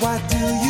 Why do you?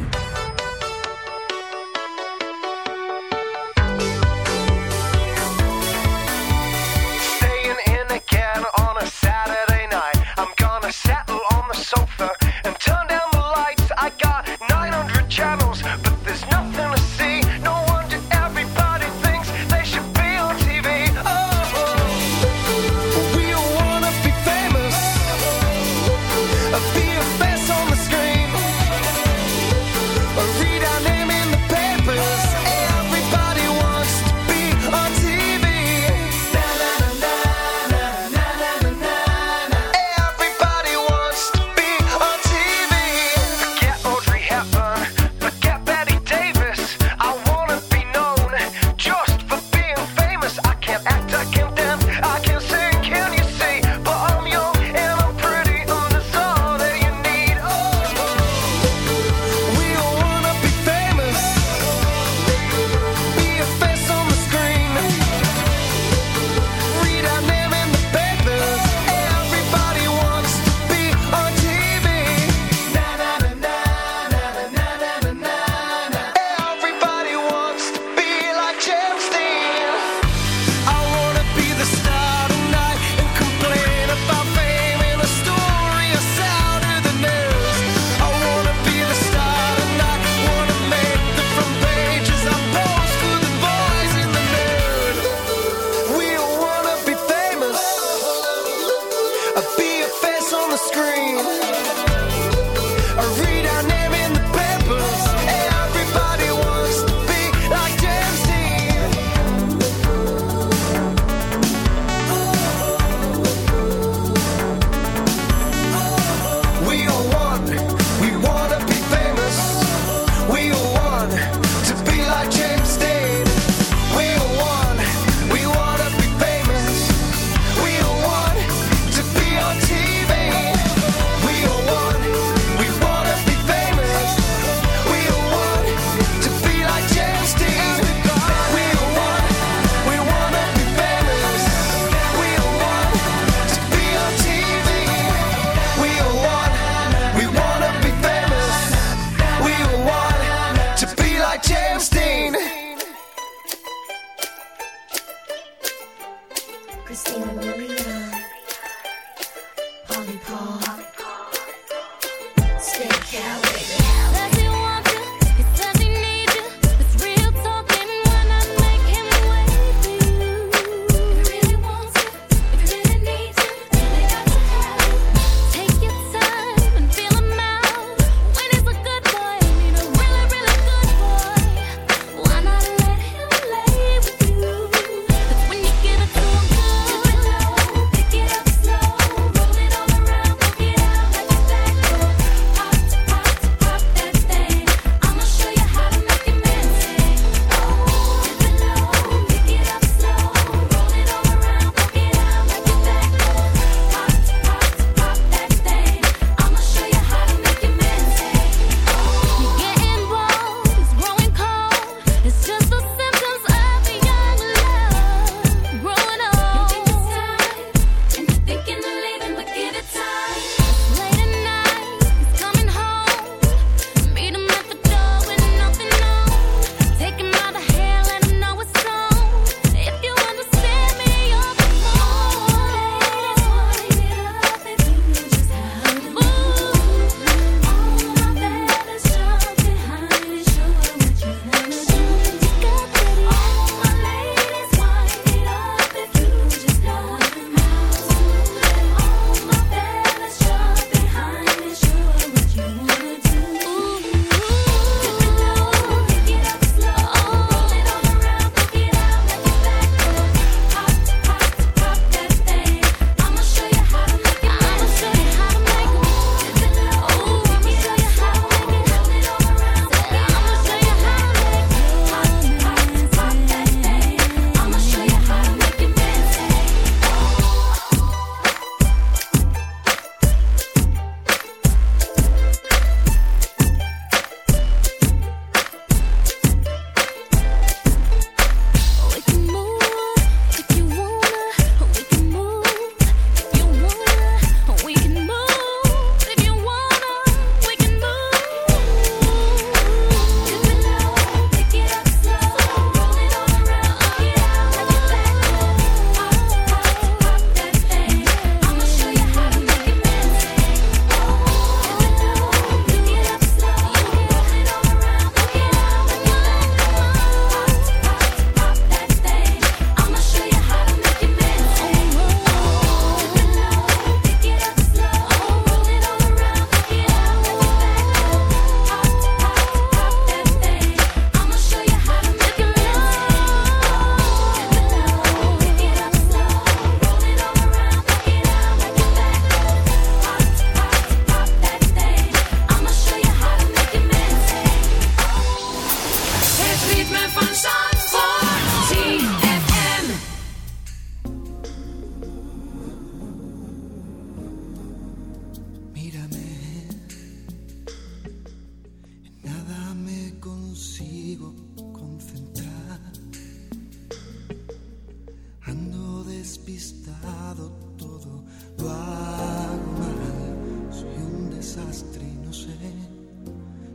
despistado todo, lo hago mal, soy un desastre y no sé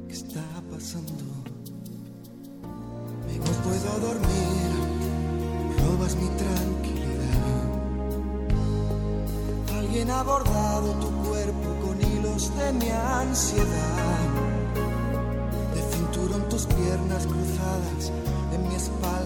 qué está pasando. Me no puedo dormir, robas mi tranquilidad. Alguien ha bordado tu cuerpo con hilos de mi ansiedad. De cinturón tus piernas cruzadas en mi espalda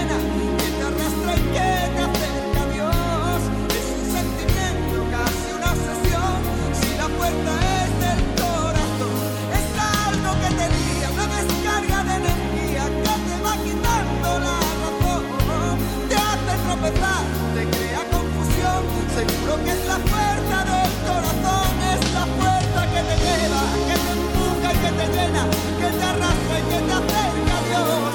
Que te arranca y que te acerca a Dios.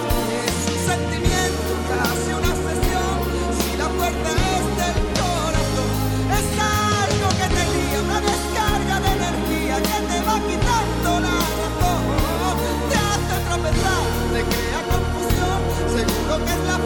Es un sentimiento, casi una sesión. Si la fuerte es del corazón, es algo que te guía. Una descarga de energía que te va quitando la razón. Te hace atravesar, te crea confusión. Seguro que es la fuerte.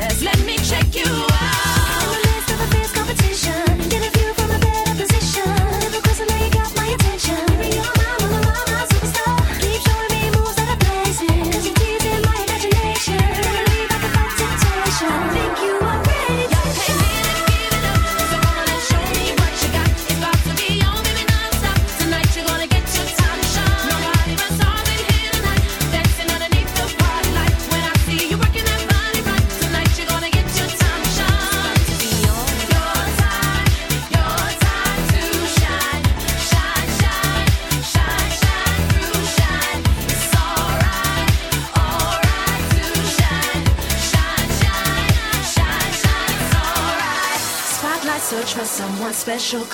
Let's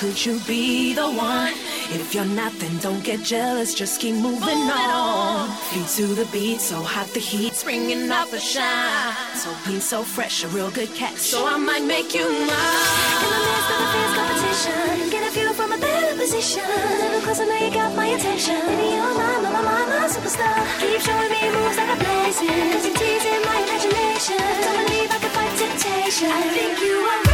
could you be the one? If you're not, then don't get jealous, just keep moving on. Feet to the beat, so hot the heat's bringing up a shine. So clean, so fresh, a real good catch, so I might make you mine. In the midst of a fierce competition, get a view from a better position. Cause I know you got my attention. Baby, you're my, my, my, my, my superstar. Keep showing me moves like a blazing. Cause you're teasing my imagination. Don't believe I can fight temptation. I think you are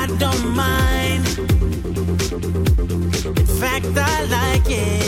I don't mind. In fact, I like it.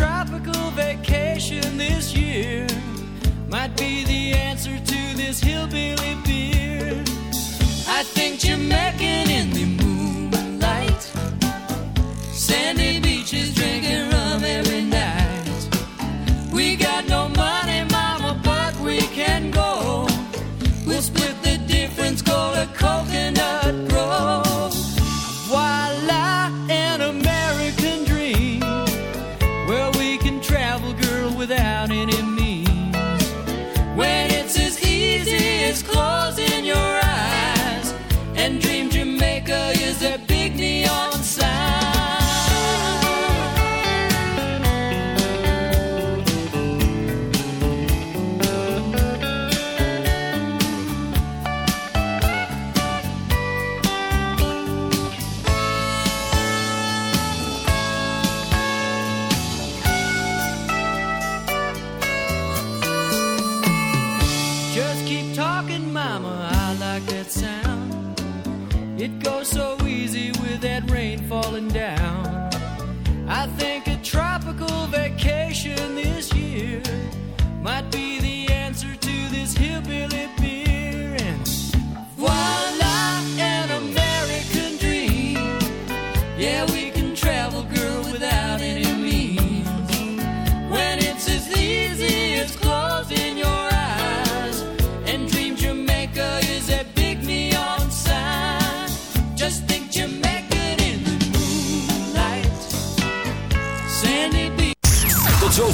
Tropical vacation this year might be the answer to this hillbilly beer. I think Jamaican in the moonlight, sandy falling down. I think a tropical vacation this year might be the answer to this hillbilly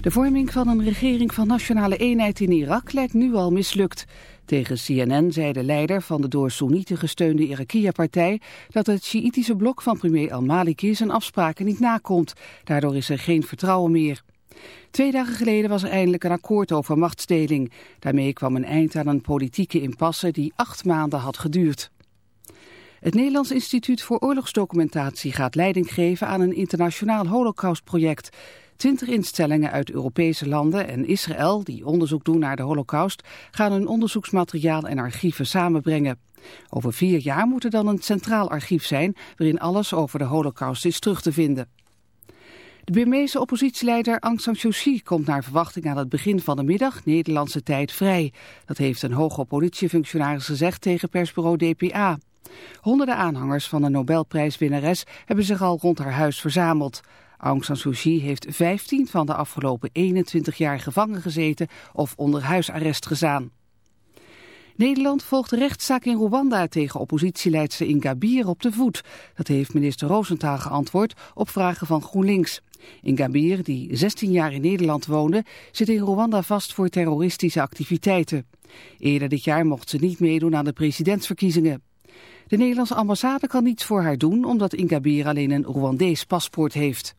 De vorming van een regering van nationale eenheid in Irak lijkt nu al mislukt. Tegen CNN zei de leider van de door Soenieten gesteunde Irakia-partij... dat het Sjiïtische blok van premier al-Maliki zijn afspraken niet nakomt. Daardoor is er geen vertrouwen meer. Twee dagen geleden was er eindelijk een akkoord over machtsdeling. Daarmee kwam een eind aan een politieke impasse die acht maanden had geduurd. Het Nederlands Instituut voor Oorlogsdocumentatie gaat leiding geven aan een internationaal holocaustproject. Twintig instellingen uit Europese landen en Israël, die onderzoek doen naar de holocaust, gaan hun onderzoeksmateriaal en archieven samenbrengen. Over vier jaar moet er dan een centraal archief zijn waarin alles over de holocaust is terug te vinden. De Burmeese oppositieleider Aung San Suu Kyi komt naar verwachting aan het begin van de middag Nederlandse tijd vrij. Dat heeft een hoge politiefunctionaris gezegd tegen persbureau DPA. Honderden aanhangers van de Nobelprijswinnares hebben zich al rond haar huis verzameld. Aung San Suu Kyi heeft 15 van de afgelopen 21 jaar gevangen gezeten of onder huisarrest gezaan. Nederland volgt de rechtszaak in Rwanda tegen oppositieleidster Ingabire op de voet. Dat heeft minister Roosentaal geantwoord op vragen van GroenLinks. Ingabire, die 16 jaar in Nederland woonde, zit in Rwanda vast voor terroristische activiteiten. Eerder dit jaar mocht ze niet meedoen aan de presidentsverkiezingen. De Nederlandse ambassade kan niets voor haar doen omdat Ingabire alleen een Rwandees paspoort heeft.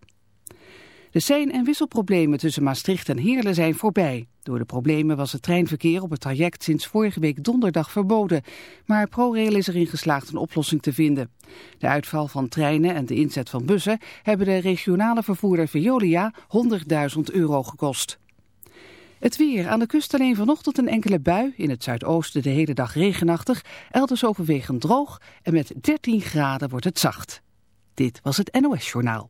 De sein- en wisselproblemen tussen Maastricht en Heerlen zijn voorbij. Door de problemen was het treinverkeer op het traject sinds vorige week donderdag verboden. Maar ProRail is erin geslaagd een oplossing te vinden. De uitval van treinen en de inzet van bussen hebben de regionale vervoerder Veolia 100.000 euro gekost. Het weer. Aan de kust alleen vanochtend een enkele bui. In het zuidoosten de hele dag regenachtig. Elders overwegend droog. En met 13 graden wordt het zacht. Dit was het NOS Journaal.